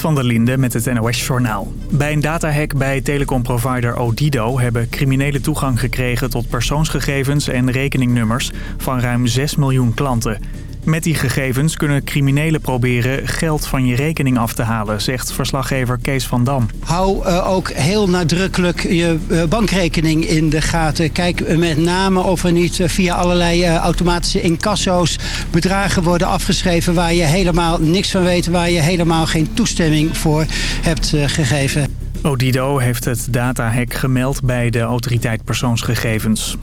Van der Linde met het NOS-journaal. Bij een datahack bij telecomprovider Odido hebben criminelen toegang gekregen tot persoonsgegevens en rekeningnummers van ruim 6 miljoen klanten. Met die gegevens kunnen criminelen proberen geld van je rekening af te halen, zegt verslaggever Kees van Dam. Hou uh, ook heel nadrukkelijk je uh, bankrekening in de gaten. Kijk met name of er niet uh, via allerlei automatische incasso's bedragen worden afgeschreven waar je helemaal niks van weet, waar je helemaal geen toestemming voor hebt gegeven. Odido heeft het datahack gemeld bij de autoriteit persoonsgegevens.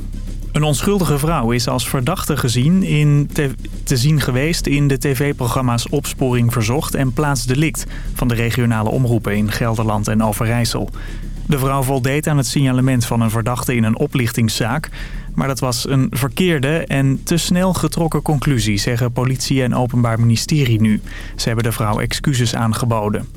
Een onschuldige vrouw is als verdachte gezien in te, te zien geweest in de tv-programma's Opsporing Verzocht en Plaatsdelict van de regionale omroepen in Gelderland en Overijssel. De vrouw voldeed aan het signalement van een verdachte in een oplichtingszaak. Maar dat was een verkeerde en te snel getrokken conclusie, zeggen politie en openbaar ministerie nu. Ze hebben de vrouw excuses aangeboden.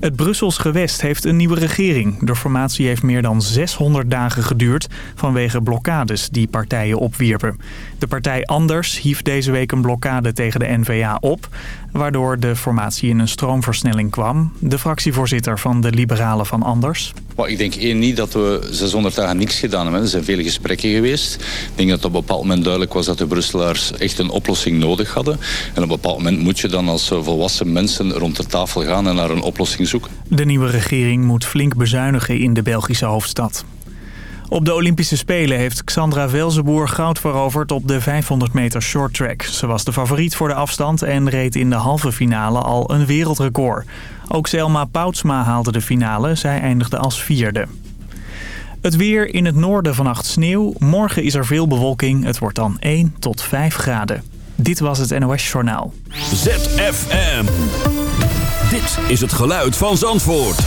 Het Brussels gewest heeft een nieuwe regering. De formatie heeft meer dan 600 dagen geduurd vanwege blokkades die partijen opwierpen. De partij Anders hief deze week een blokkade tegen de N-VA op... waardoor de formatie in een stroomversnelling kwam. De fractievoorzitter van de Liberalen van Anders... Maar ik denk één niet dat we 600 dagen niks gedaan hebben. Er zijn vele gesprekken geweest. Ik denk dat op een bepaald moment duidelijk was dat de Brusselaars echt een oplossing nodig hadden. En op een bepaald moment moet je dan als volwassen mensen rond de tafel gaan en naar een oplossing zoeken. De nieuwe regering moet flink bezuinigen in de Belgische hoofdstad. Op de Olympische Spelen heeft Xandra Velzenboer goud veroverd op de 500 meter shorttrack. Ze was de favoriet voor de afstand en reed in de halve finale al een wereldrecord. Ook Selma Poutsma haalde de finale. Zij eindigde als vierde. Het weer in het noorden vannacht sneeuw. Morgen is er veel bewolking. Het wordt dan 1 tot 5 graden. Dit was het NOS Journaal. ZFM. Dit is het geluid van Zandvoort.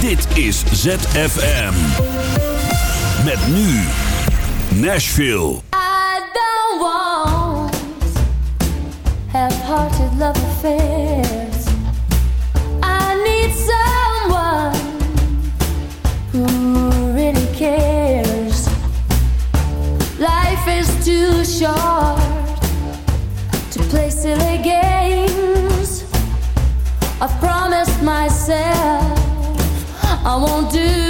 Dit is ZFM. Met nu Nashville. I don't want half-hearted love affairs. I need someone who really cares. Life is too short to play silly games. I've promised myself I won't do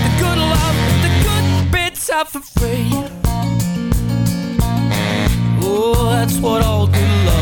out for free. Oh, that's what all good love.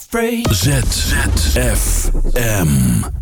for. ZFM.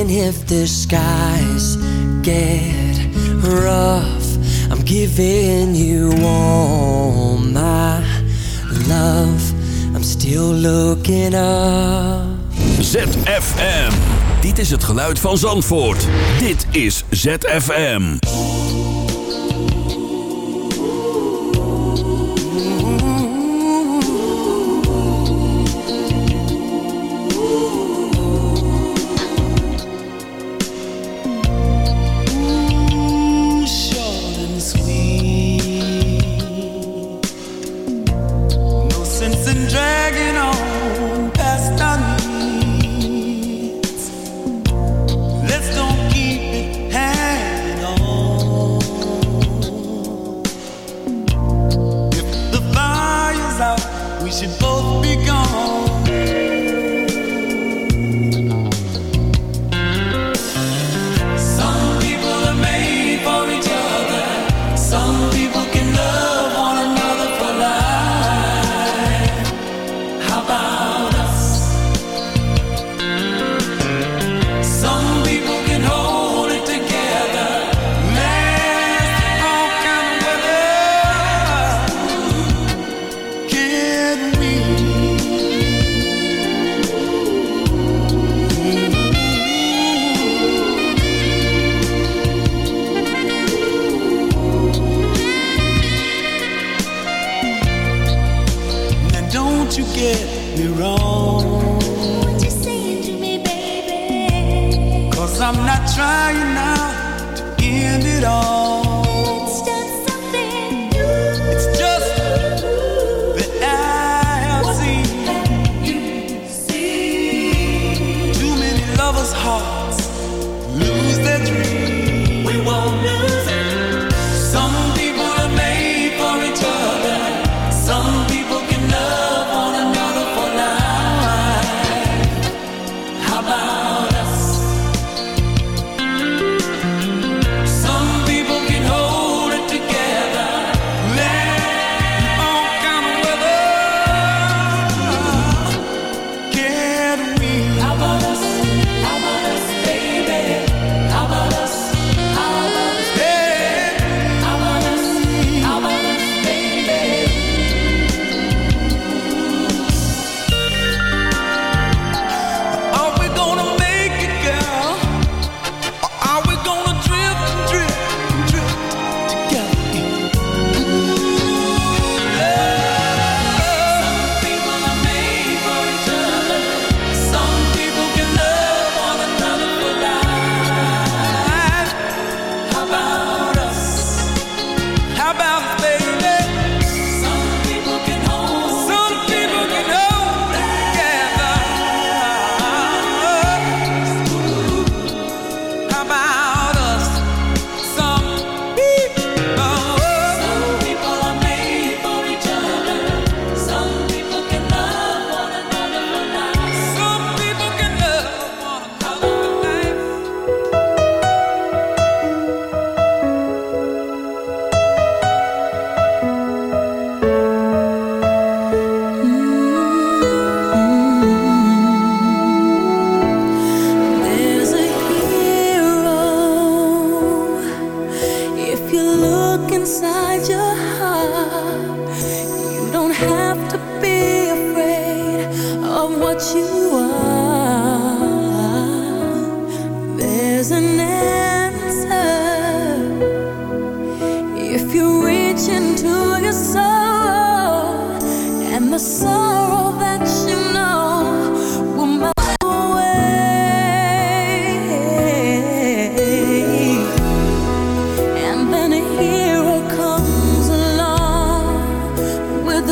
Even if the skies get rough. I'm giving you all my love. I'm still looking up. ZFM. Dit is het geluid van Zandvoort. Dit is ZFM.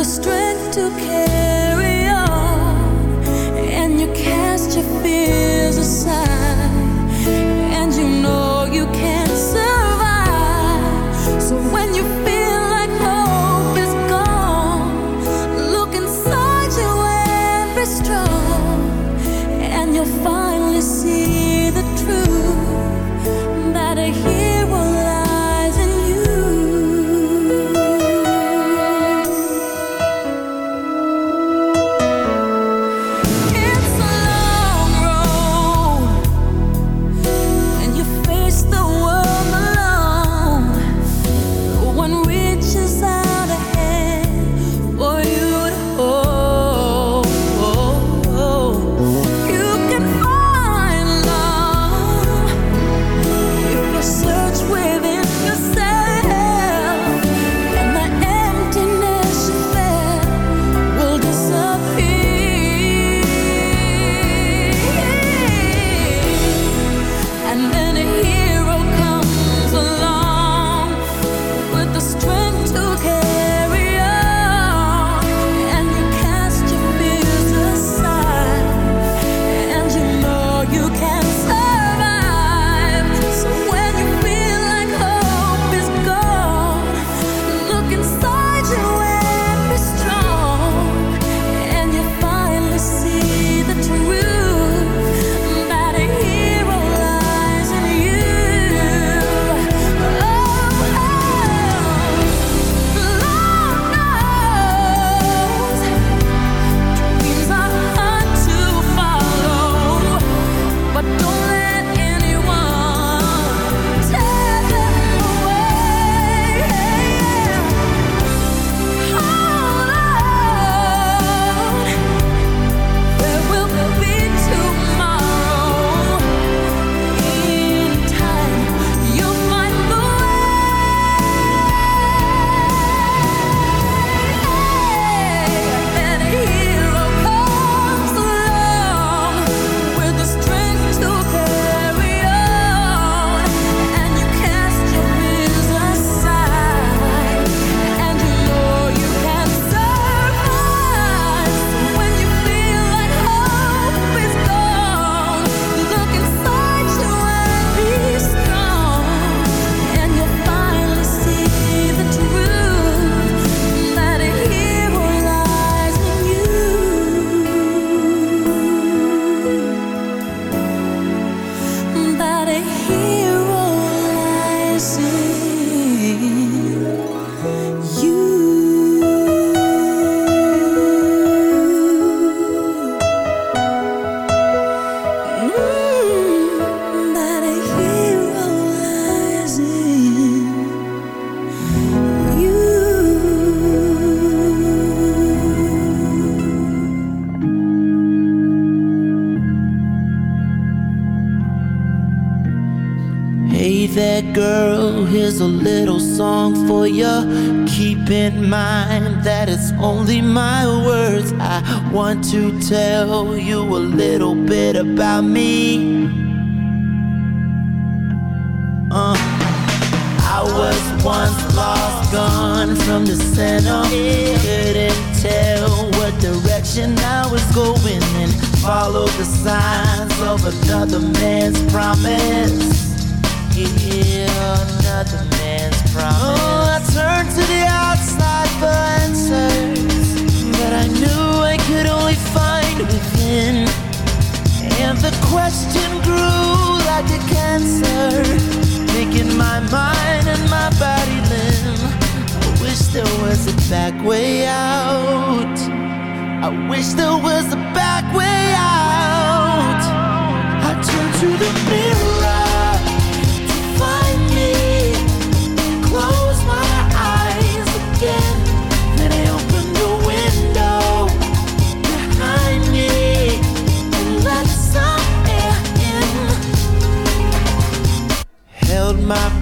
Strength to carry on. And you cast your fears tell you a little bit about me. Uh. I was once lost, gone from the center. Couldn't tell what direction I was going and followed the signs of another man's promise. Yeah, another man's promise. Oh, I turned to the outside for answers, but I knew I could only And the question grew like a cancer, making my mind and my body limb. I wish there was a back way out. I wish there was a back way out. I turn to the mirror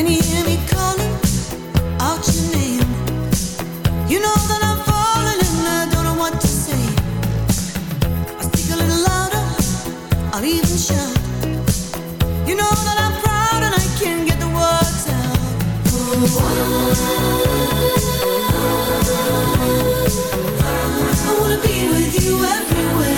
I wanna be with you everywhere.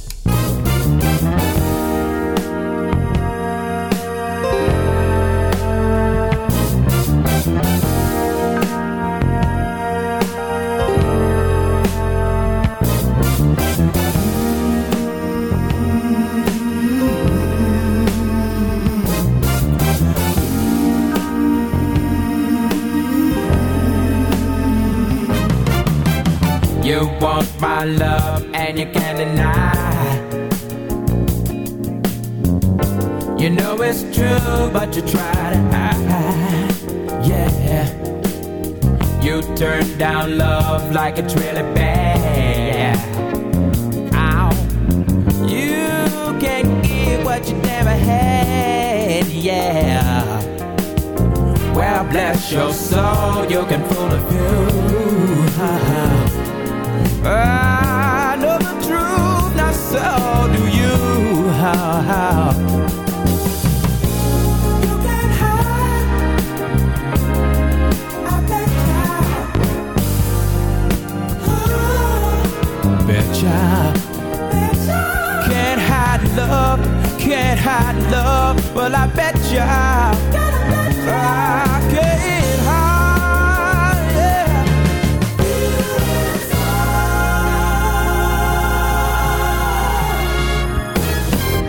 like a dream. child. Can't hide love, can't hide love. Well, I bet ya I can't hide. Yeah.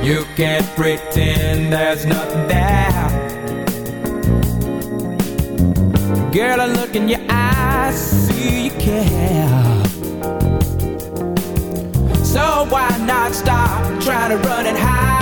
You can't pretend there's nothing there. Girl, I look in your eyes, see you care why not stop? Trying to run and hide.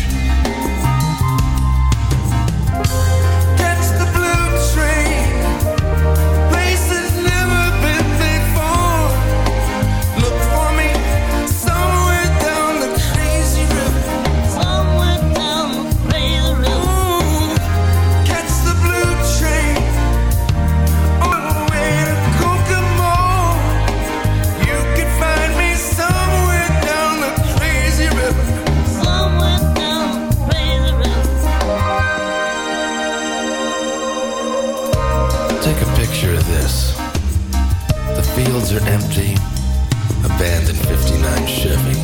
Are empty, abandoned 59 Chevy.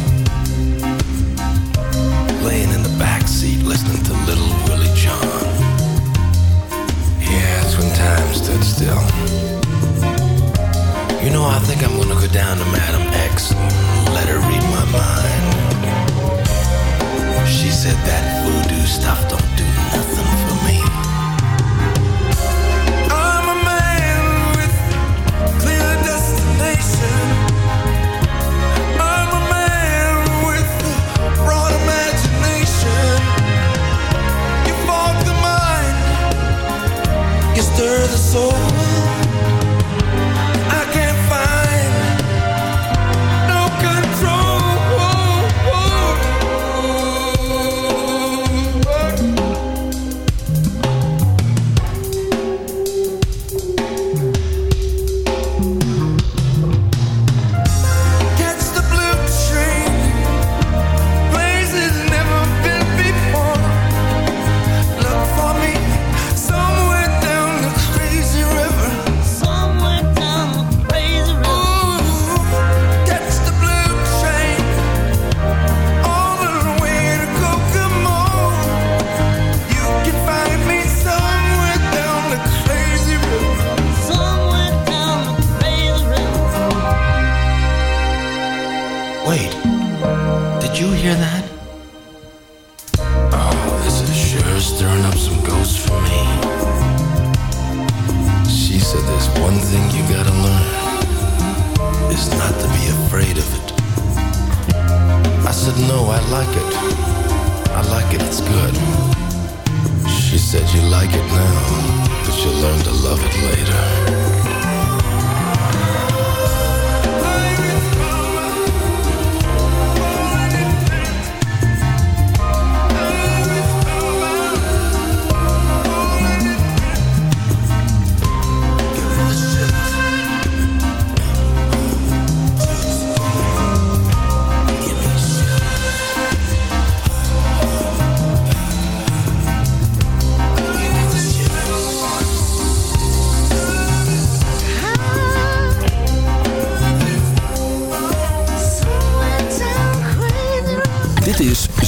Laying in the back seat, listening to Little Willie John. Yeah, that's when time stood still. You know, I think I'm gonna go down to Madame